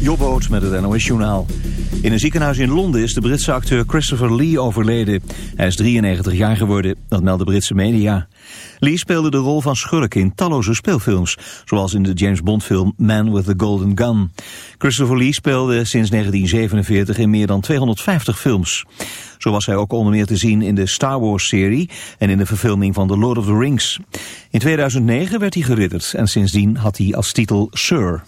Jobboot met het NOS Journaal. In een ziekenhuis in Londen is de Britse acteur Christopher Lee overleden. Hij is 93 jaar geworden, dat melden Britse media. Lee speelde de rol van schurk in talloze speelfilms, zoals in de James Bond film Man with the Golden Gun. Christopher Lee speelde sinds 1947 in meer dan 250 films. Zo was hij ook onder meer te zien in de Star Wars-serie en in de verfilming van The Lord of the Rings. In 2009 werd hij geridderd en sindsdien had hij als titel Sir.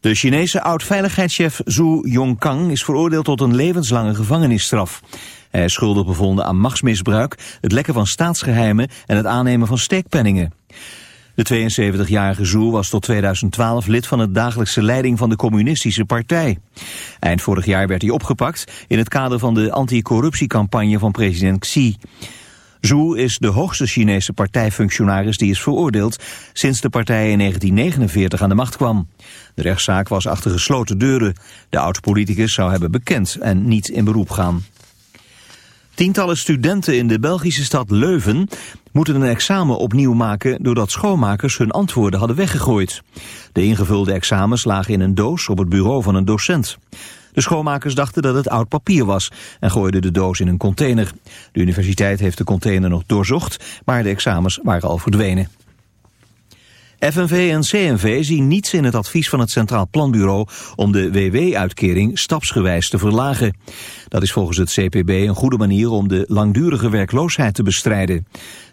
De Chinese oud-veiligheidschef Zhu Yongkang is veroordeeld tot een levenslange gevangenisstraf. Hij is schuldig bevonden aan machtsmisbruik, het lekken van staatsgeheimen en het aannemen van steekpenningen. De 72-jarige Zhu was tot 2012 lid van het dagelijkse leiding van de communistische partij. Eind vorig jaar werd hij opgepakt in het kader van de anticorruptiecampagne van president Xi. Zhu is de hoogste Chinese partijfunctionaris die is veroordeeld sinds de partij in 1949 aan de macht kwam. De rechtszaak was achter gesloten deuren. De oud-politicus zou hebben bekend en niet in beroep gaan. Tientallen studenten in de Belgische stad Leuven moeten een examen opnieuw maken doordat schoonmakers hun antwoorden hadden weggegooid. De ingevulde examens lagen in een doos op het bureau van een docent. De schoonmakers dachten dat het oud papier was en gooiden de doos in een container. De universiteit heeft de container nog doorzocht, maar de examens waren al verdwenen. FNV en CNV zien niets in het advies van het Centraal Planbureau om de WW-uitkering stapsgewijs te verlagen. Dat is volgens het CPB een goede manier om de langdurige werkloosheid te bestrijden.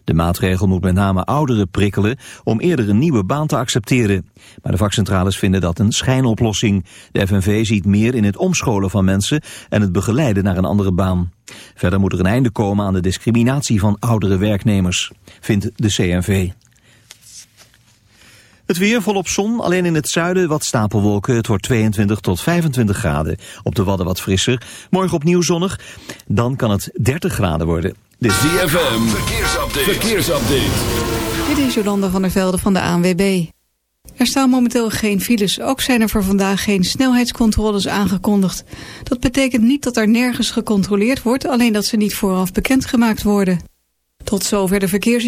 De maatregel moet met name ouderen prikkelen om eerder een nieuwe baan te accepteren. Maar de vakcentrales vinden dat een schijnoplossing. De FNV ziet meer in het omscholen van mensen en het begeleiden naar een andere baan. Verder moet er een einde komen aan de discriminatie van oudere werknemers, vindt de CNV. Het weer volop zon, alleen in het zuiden wat stapelwolken. Het wordt 22 tot 25 graden. Op de Wadden wat frisser. Morgen opnieuw zonnig. Dan kan het 30 graden worden. Dit is ZFM. Verkeersupdate. Verkeersupdate. Dit is Jolanda van der Velde van de ANWB. Er staan momenteel geen files. Ook zijn er voor vandaag geen snelheidscontroles aangekondigd. Dat betekent niet dat er nergens gecontroleerd wordt, alleen dat ze niet vooraf bekendgemaakt worden. Tot zover de verkeers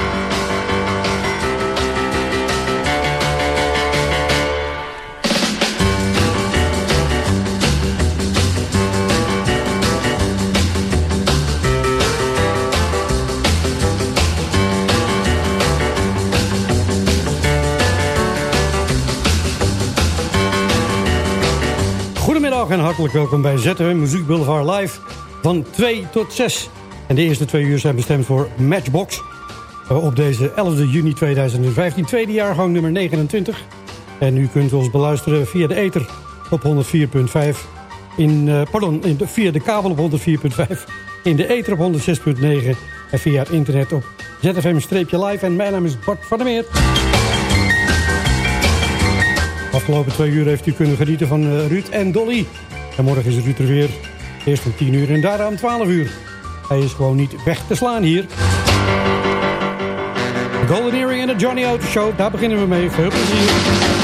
En hartelijk welkom bij ZFM Muziek Boulevard Live van 2 tot 6. En de eerste twee uur zijn bestemd voor Matchbox. Eh, op deze 11 juni 2015, tweede jaargang nummer 29. En u kunt ons beluisteren via de ether op 104.5. In, uh, pardon, in de, via de kabel op 104.5. In de ether op 106.9. En via het internet op ZFM-live. En mijn naam is Bart van der Meer. Afgelopen twee uur heeft u kunnen genieten van uh, Ruud en Dolly. En morgen is Ruud er weer. Eerst om 10 uur en daarna om 12 uur. Hij is gewoon niet weg te slaan hier. Golden Earring en de Johnny Auto Show. Daar beginnen we mee. Veel plezier.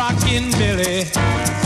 rockin' Billy.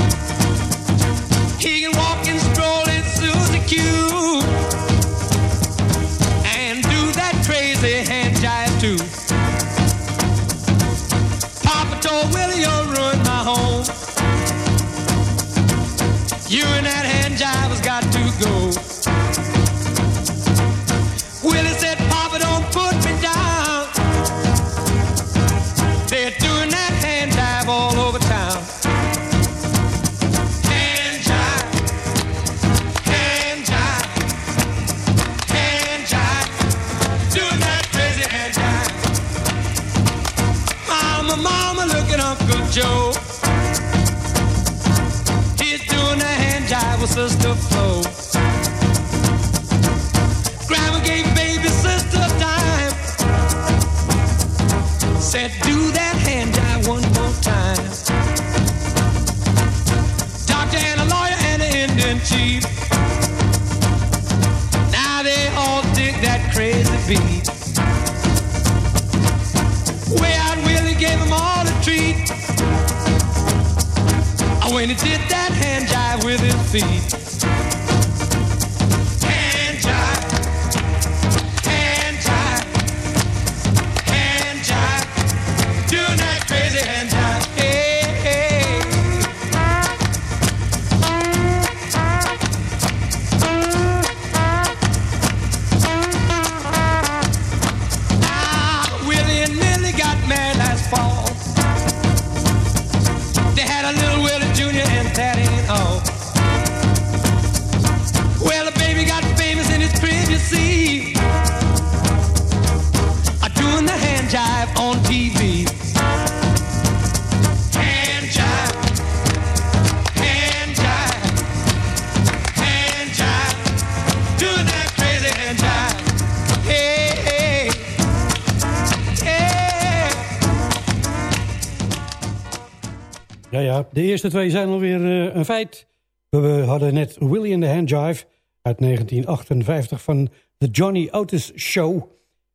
De eerste twee zijn alweer uh, een feit. We hadden net Willie in the Hand Jive uit 1958 van The Johnny Otis Show.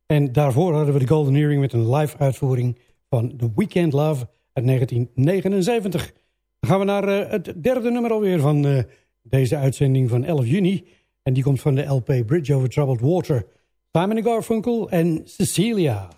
En daarvoor hadden we de Golden Earring met een live uitvoering van The Weekend Love uit 1979. Dan gaan we naar uh, het derde nummer alweer van uh, deze uitzending van 11 juni. En die komt van de LP Bridge Over Troubled Water. Simon Garfunkel en Cecilia.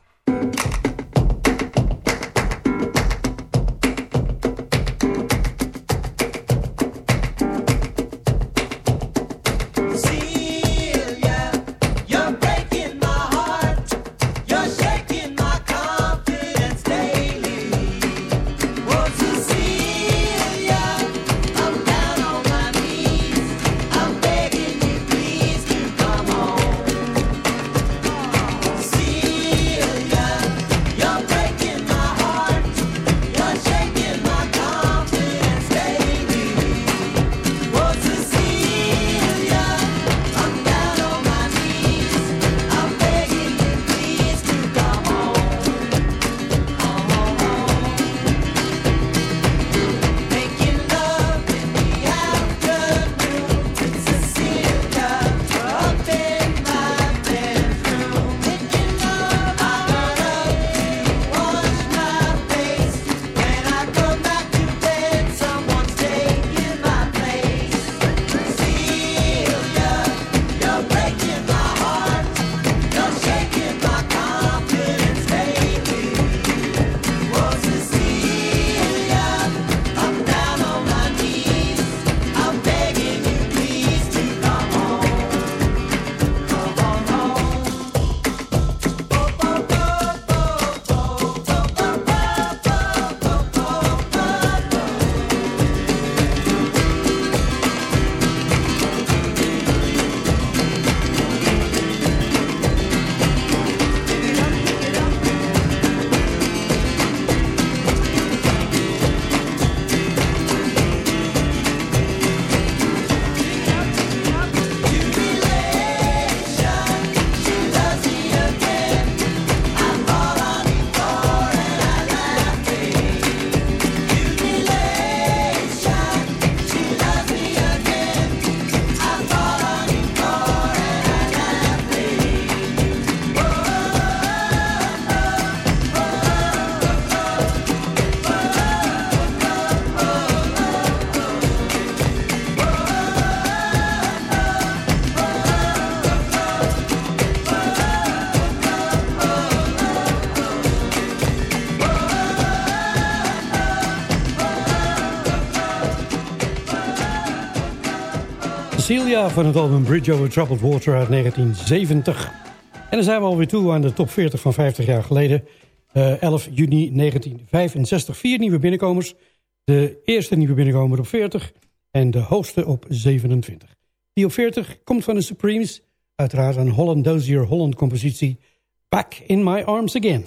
Cecilia van het album Bridge Over Troubled Water uit 1970. En dan zijn we alweer toe aan de top 40 van 50 jaar geleden. Eh 11 juni 1965. Vier nieuwe binnenkomers. De eerste nieuwe binnenkomer op 40 en de hoogste op 27. Die op 40 komt van de Supremes. Uiteraard een Holland Dozier Holland compositie. Back in my arms again.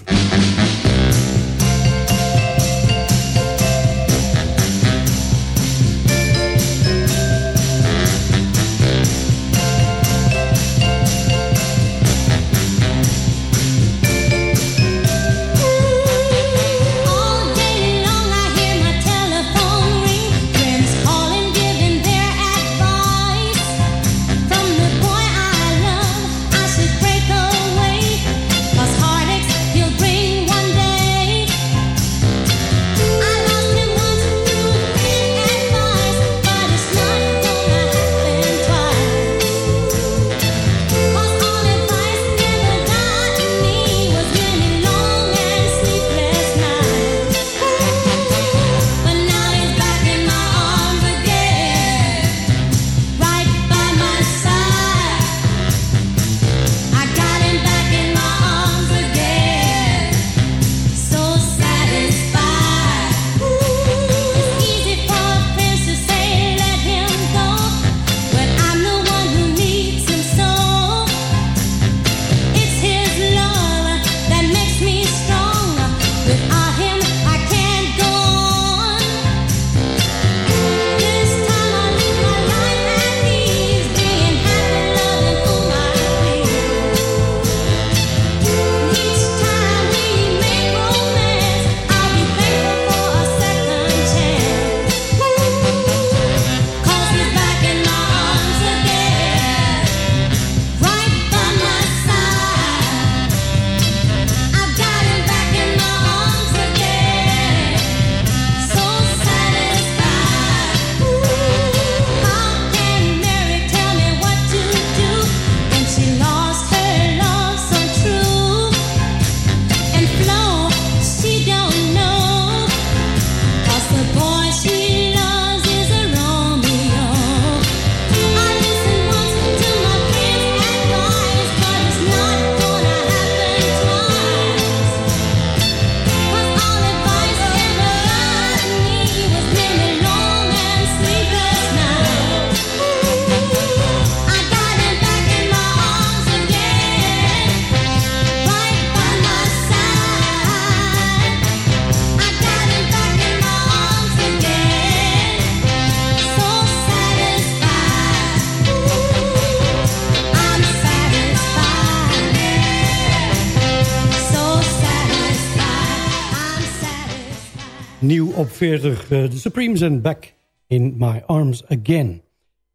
40, de Supremes en Back in My Arms Again.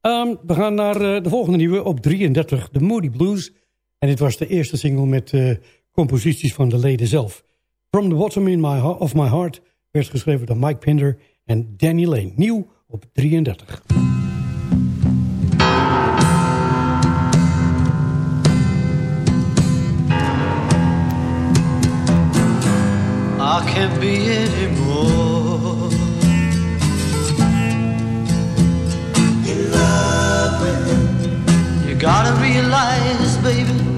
Um, we gaan naar uh, de volgende nieuwe op 33, The Moody Blues. En dit was de eerste single met uh, composities van de leden zelf. From the Bottom in my of My Heart werd geschreven door Mike Pinder en Danny Lane. Nieuw op 33. I can't be gotta realize, baby,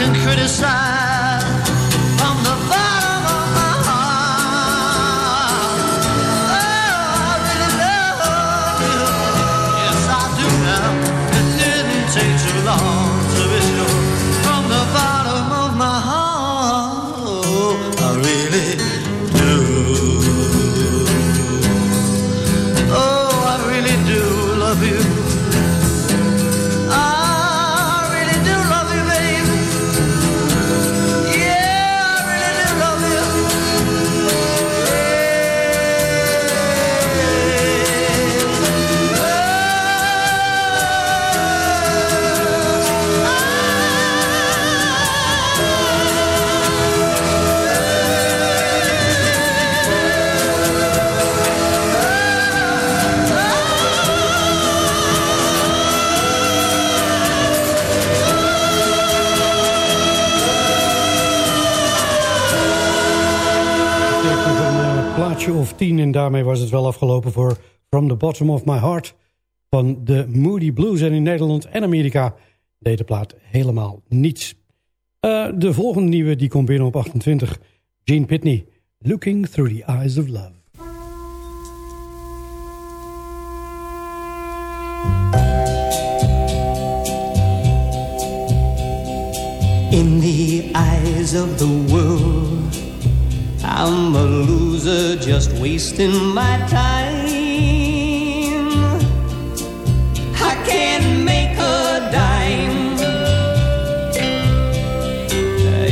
can criticize of tien en daarmee was het wel afgelopen voor From the Bottom of My Heart van de Moody Blues. En in Nederland en Amerika deed de plaat helemaal niets. Eh, de volgende nieuwe die komt binnen op 28. Gene Pitney, Looking Through the Eyes of Love. In the eyes of the world, I'm a loser just wasting my time. I can't make a dime.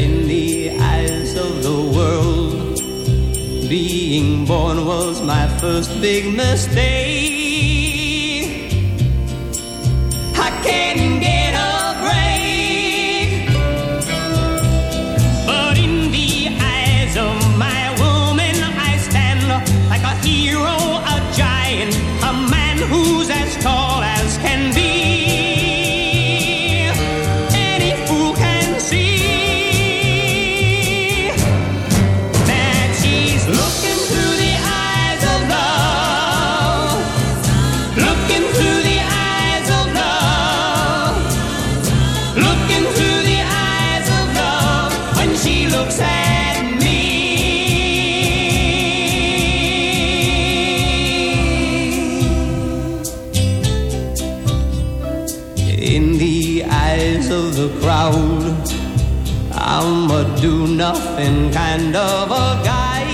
In the eyes of the world, being born was my first big mistake. I can't get nothing kind of a guy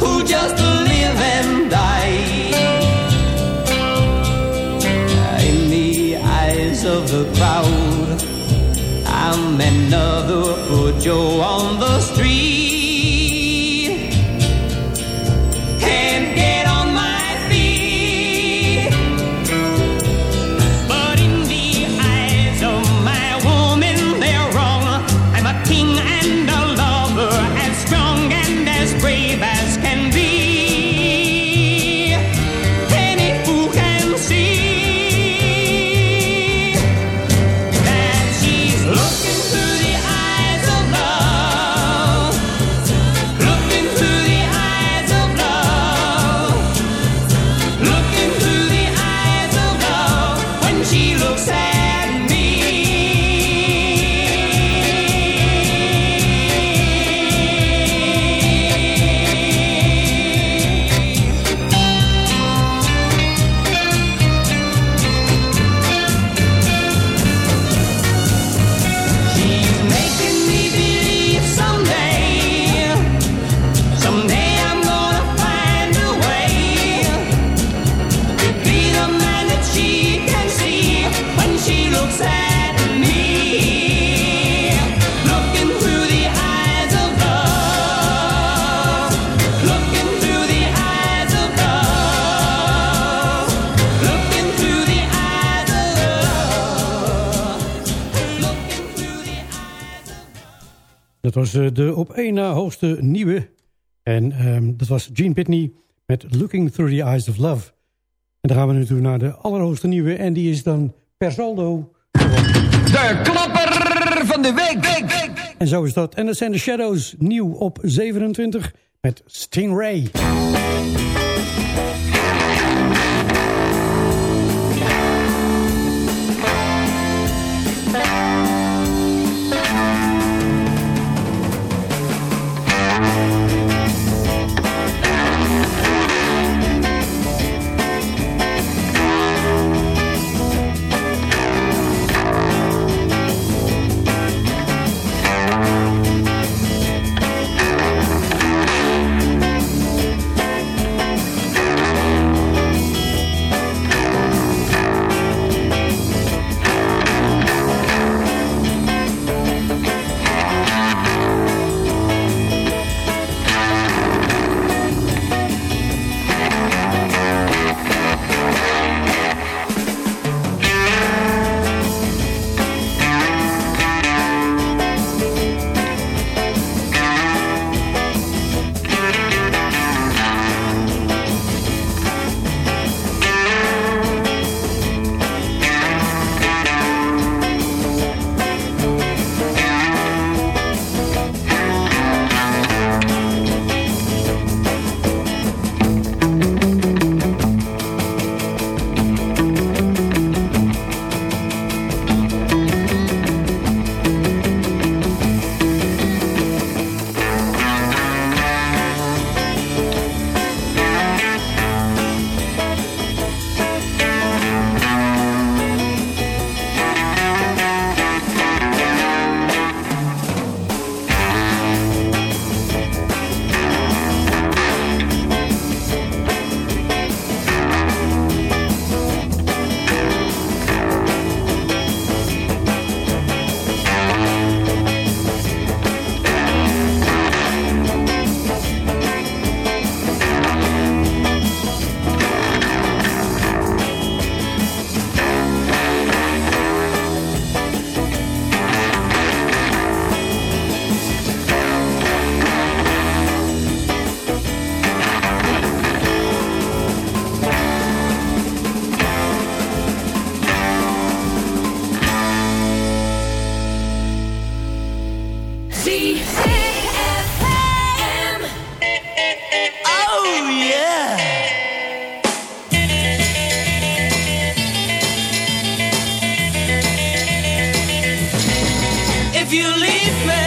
who just live and die. In the eyes of the crowd, I'm another Joe on the street. looks sad. Was eh, de op één na hoogste nieuwe. En ehm, dat was Gene Pitney met Looking Through the Eyes of Love. En dan gaan we nu toe naar de allerhoogste nieuwe. En die is dan per saldo... De klapper van de week. week, week. En zo is dat. En dat zijn de Shadows nieuw op 27 met Stingray. If you leave me,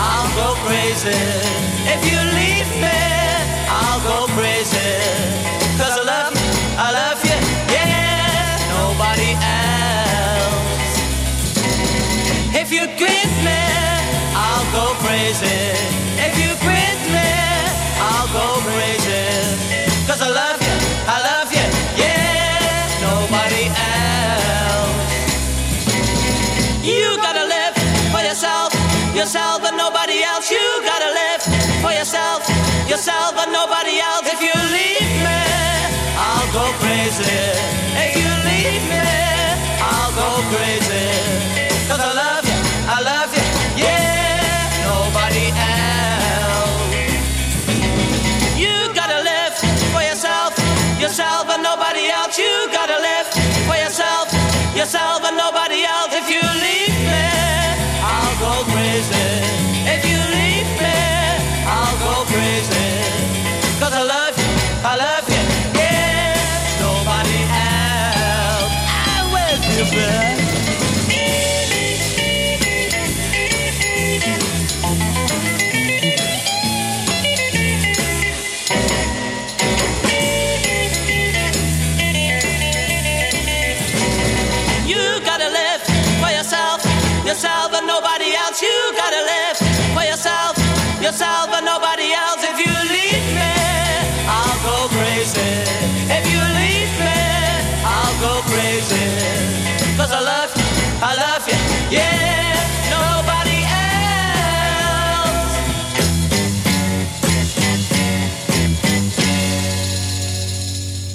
I'll go crazy. If you leave me, I'll go crazy. Cause I love you, I love you, yeah, nobody else. If you give me, I'll go crazy. Yourself and nobody else. You gotta live for yourself, yourself and nobody else. If you leave me, I'll go crazy. If you leave me, I'll go crazy. Cause I love you, I love you, yeah, nobody else. You gotta live for yourself, yourself and nobody else. You gotta live for yourself, yourself and nobody yourself and nobody else. If you leave me, I'll go crazy. If you leave me, I'll go crazy. Cause I love you, I love you, yeah, nobody else.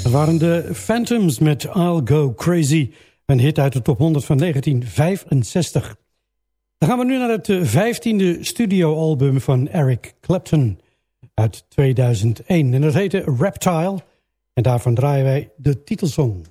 Dat waren de Phantoms met I'll Go Crazy. Een hit uit de top 100 van 1965. Dan gaan we nu naar het eh, vijftiende studioalbum van Eric Clapton uit 2001. En dat heette Reptile. En daarvan draaien wij de titelsong.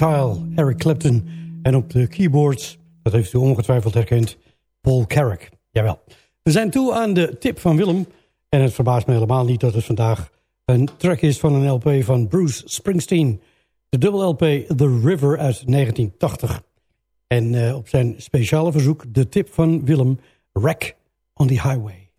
Reptile, Eric Clapton. En op de keyboards, dat heeft u ongetwijfeld herkend, Paul Carrack. Jawel. We zijn toe aan de tip van Willem. En het verbaast me helemaal niet dat het vandaag een track is van een LP van Bruce Springsteen. De dubbel LP The River uit 1980. En uh, op zijn speciale verzoek de tip van Willem, Wreck on the Highway.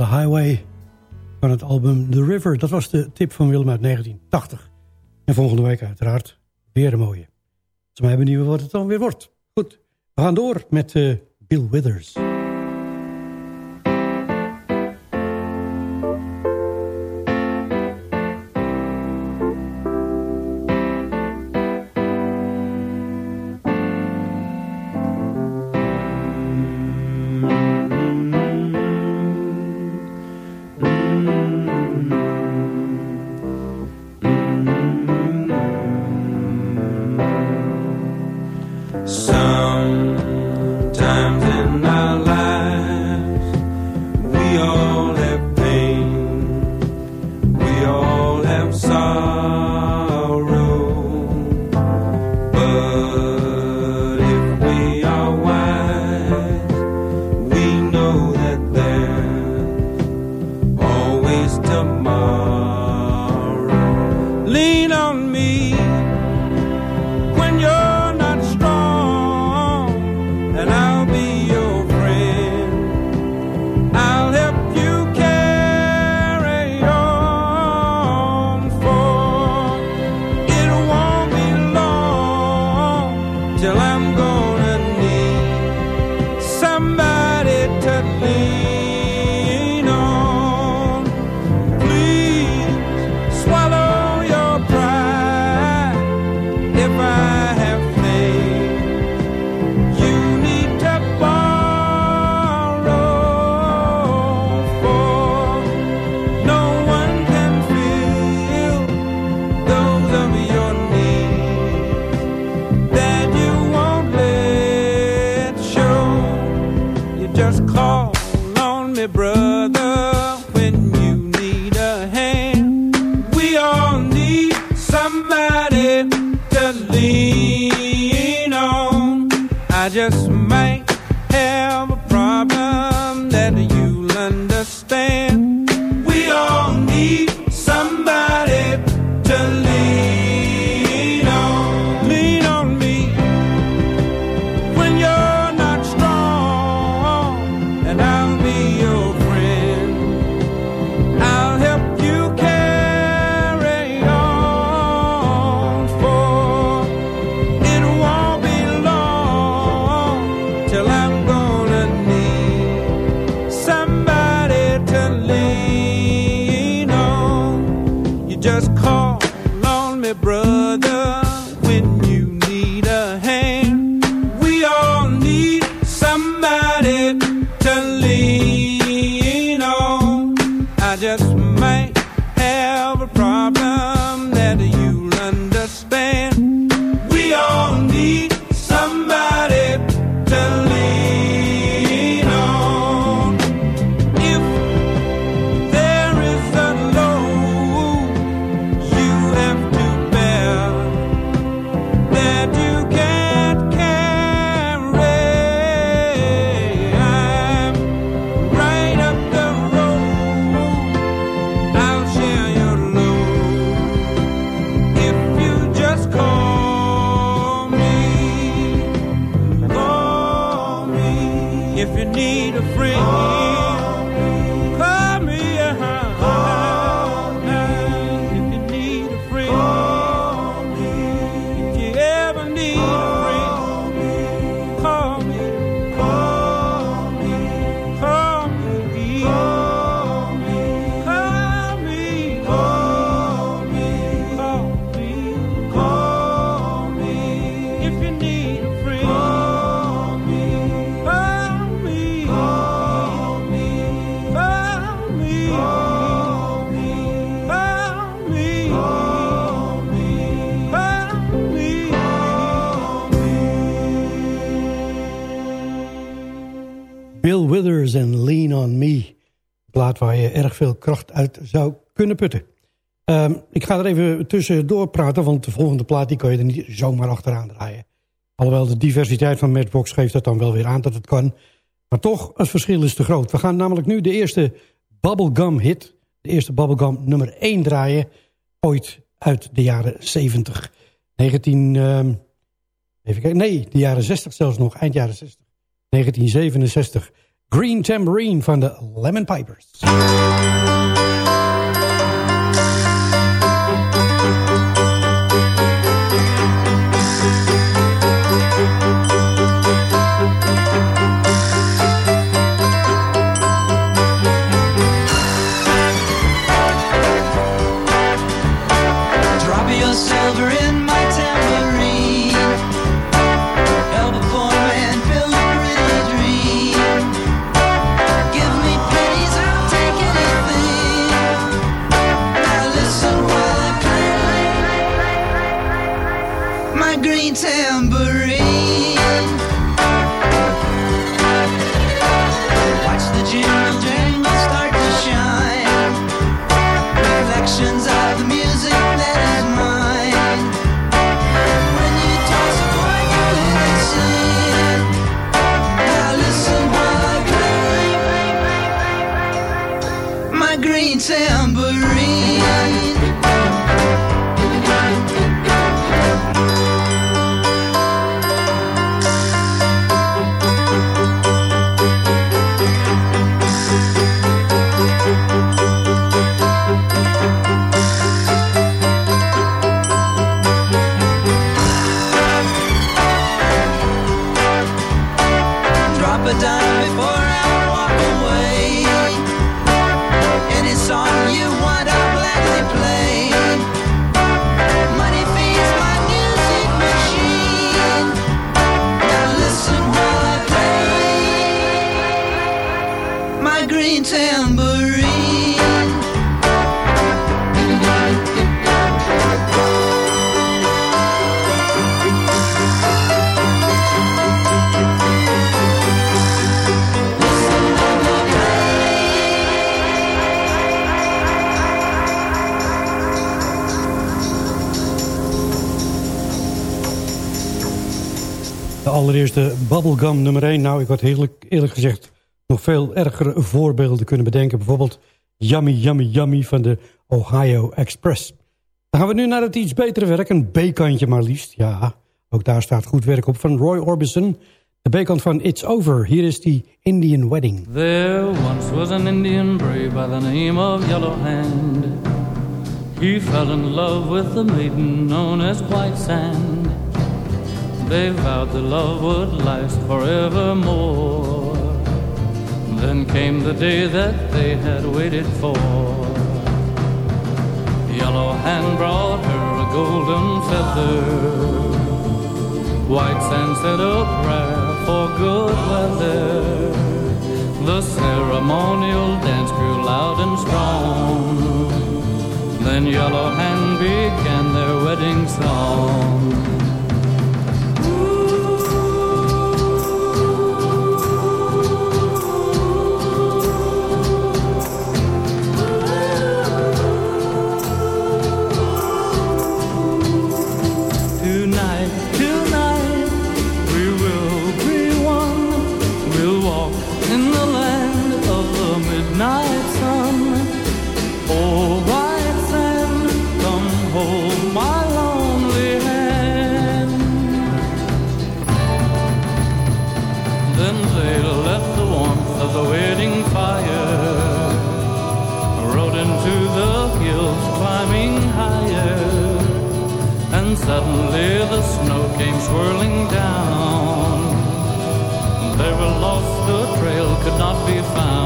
On the Highway van het album The River. Dat was de tip van Willem uit 1980. En volgende week uiteraard weer een mooie. Ze mij benieuwd wat het dan weer wordt. Goed, we gaan door met eh, Bill Withers. find erg veel kracht uit zou kunnen putten. Ehm, ik ga er even tussendoor praten, want de volgende plaat die kan je er niet zomaar achteraan draaien. Alhoewel de diversiteit van Matchbox geeft dat dan wel weer aan dat het kan. Maar toch, het verschil is te groot. We gaan namelijk nu de eerste bubblegum hit, de eerste bubblegum nummer 1 draaien, ooit uit de jaren 70. 19, ehm, even kijken, nee, de jaren 60 zelfs nog, eind jaren 60. 1967. Green Tambourine van de Lemon Pipers. Drop your silver in Bubblegum nummer 1. Nou, ik had eerlijk, gezegd nog veel ergere voorbeelden kunnen bedenken. Bijvoorbeeld Yummy Yummy Yummy van de Ohio Express. Dan gaan we nu naar het iets betere werk, een B-kantje maar liefst. Ja, ook daar staat goed werk op van Roy Orbison. De B-kant van It's Over. Hier is die Indian Wedding. There once was an Indian brave by the name of Yellow Hand. He fell in love with a maiden known as White Sand. They vowed the love would last forevermore. Then came the day that they had waited for. Yellow Hand brought her a golden feather. White Sand said a prayer for good weather. The ceremonial dance grew loud and strong. Then Yellow Hand began their wedding song. Suddenly the snow came swirling down. They were lost, the trail could not be found.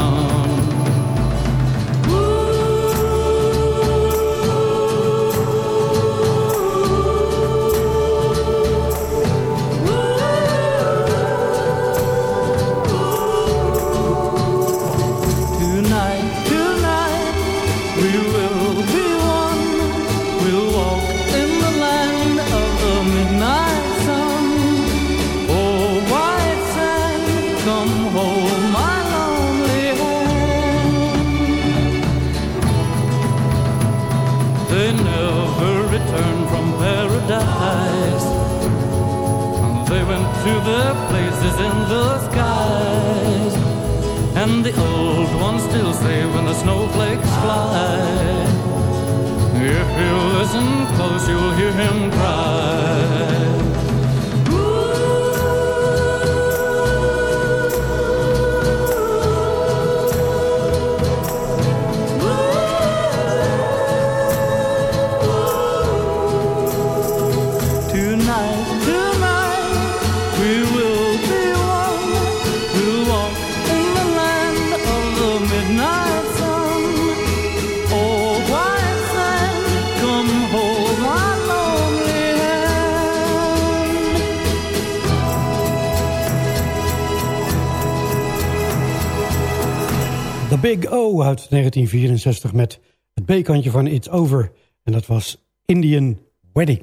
Uit 1964 met het B-kantje van It's Over. En dat was Indian Wedding.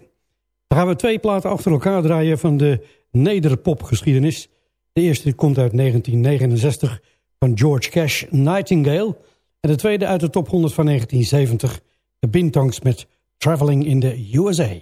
Dan gaan we twee platen achter elkaar draaien van de nederpopgeschiedenis. De eerste komt uit 1969 van George Cash, Nightingale. En de tweede uit de top 100 van 1970, de Bintangs met Traveling in the USA.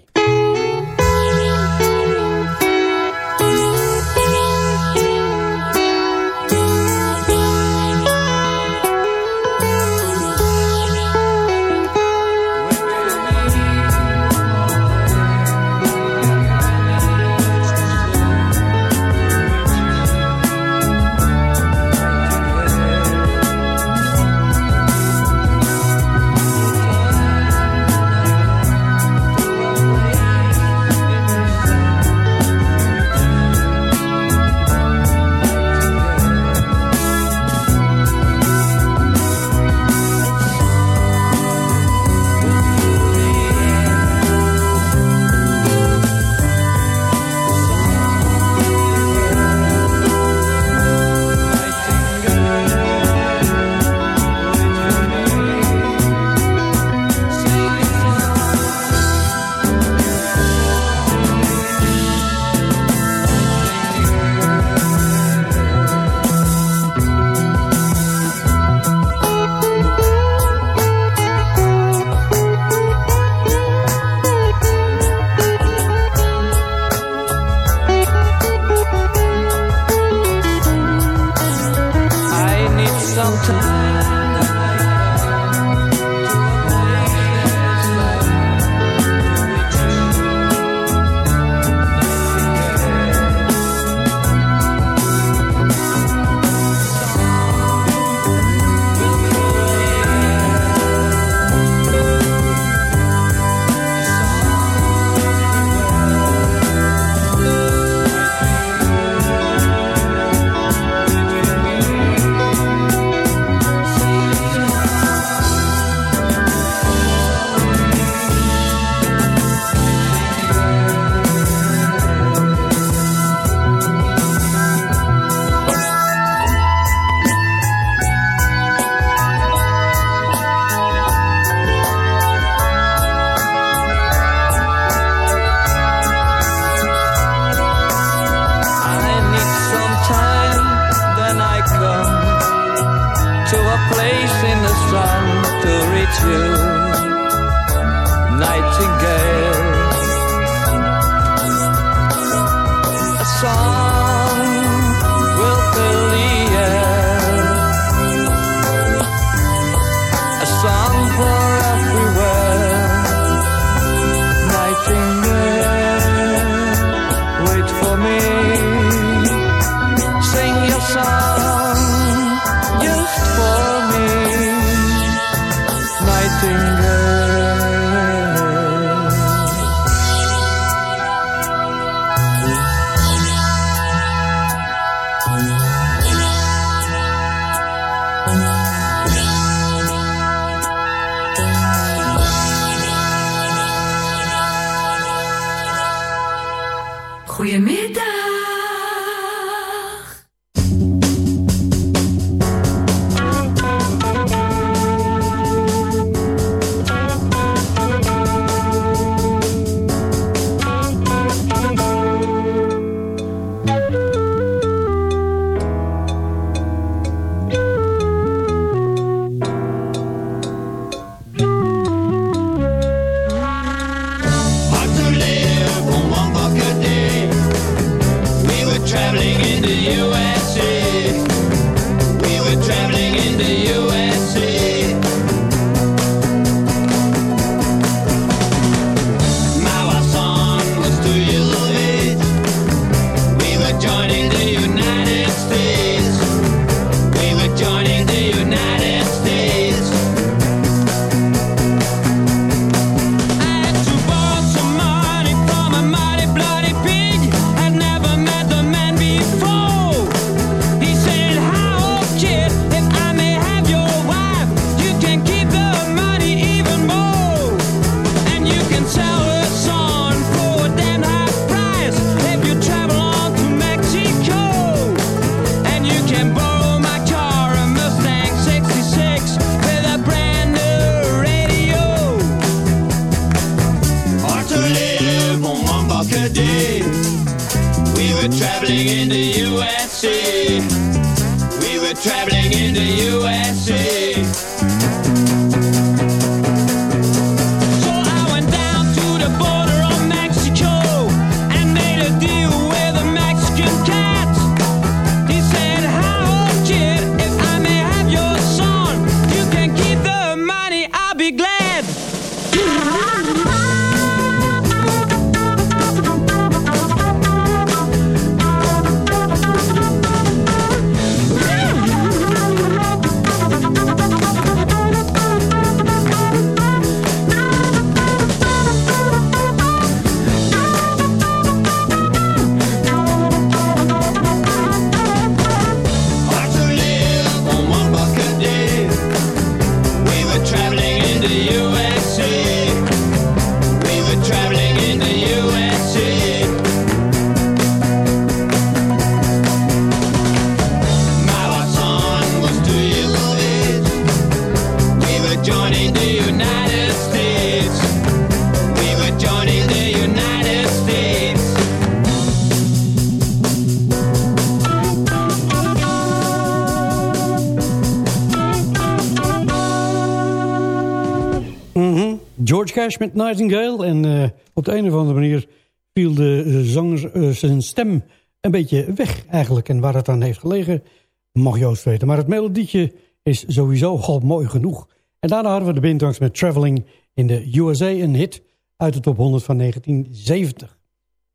Met Nightingale. En eh, op de een of andere manier viel de zanger eh, zijn stem een beetje weg eigenlijk. En waar het aan heeft gelegen, mag Joost weten. Maar het melodietje is sowieso al mooi genoeg. En daarna hadden we de Bintangs met Traveling in de USA. Een hit uit de top 100 van 1970.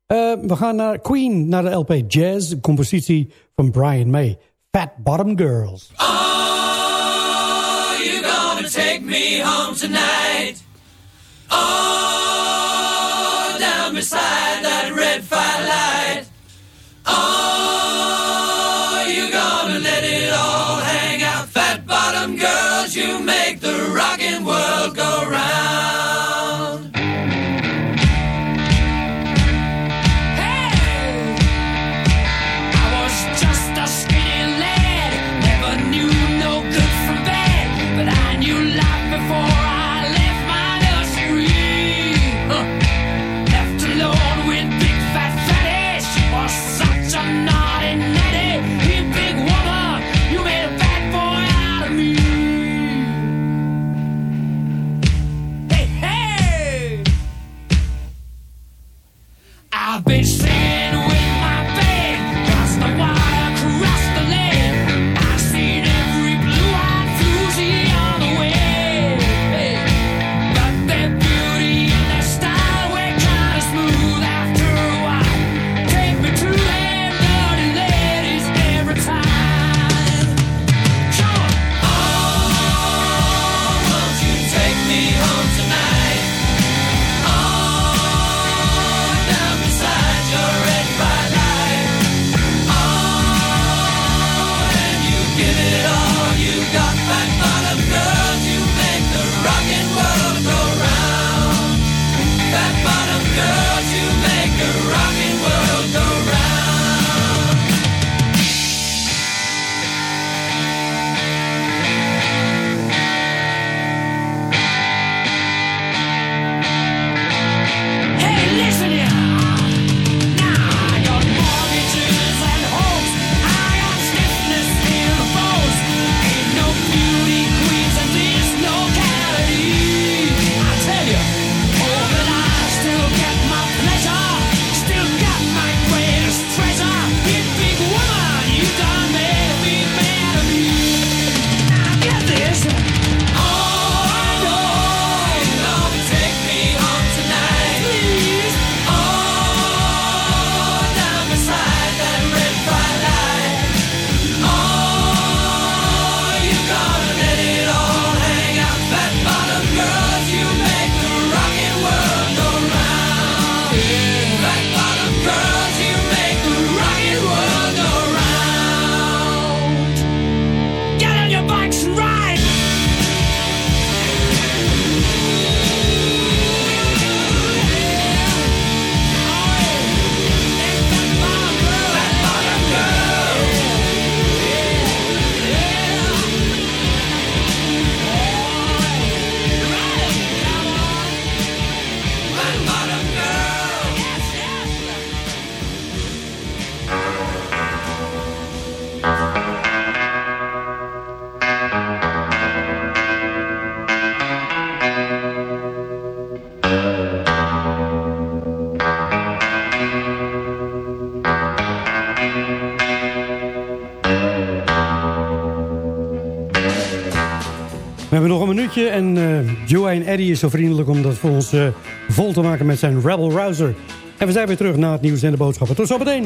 Eh, we gaan naar Queen, naar de LP Jazz. Compositie van Brian May. Fat Bottom Girls. Ah, oh, you're gonna take me home tonight. Oh, down beside that red firelight. Oh. bitch Die is zo vriendelijk om dat voor ons eh, vol te maken met zijn Rebel Rouser. En we zijn weer terug na het nieuws en de boodschappen. Tot zometeen!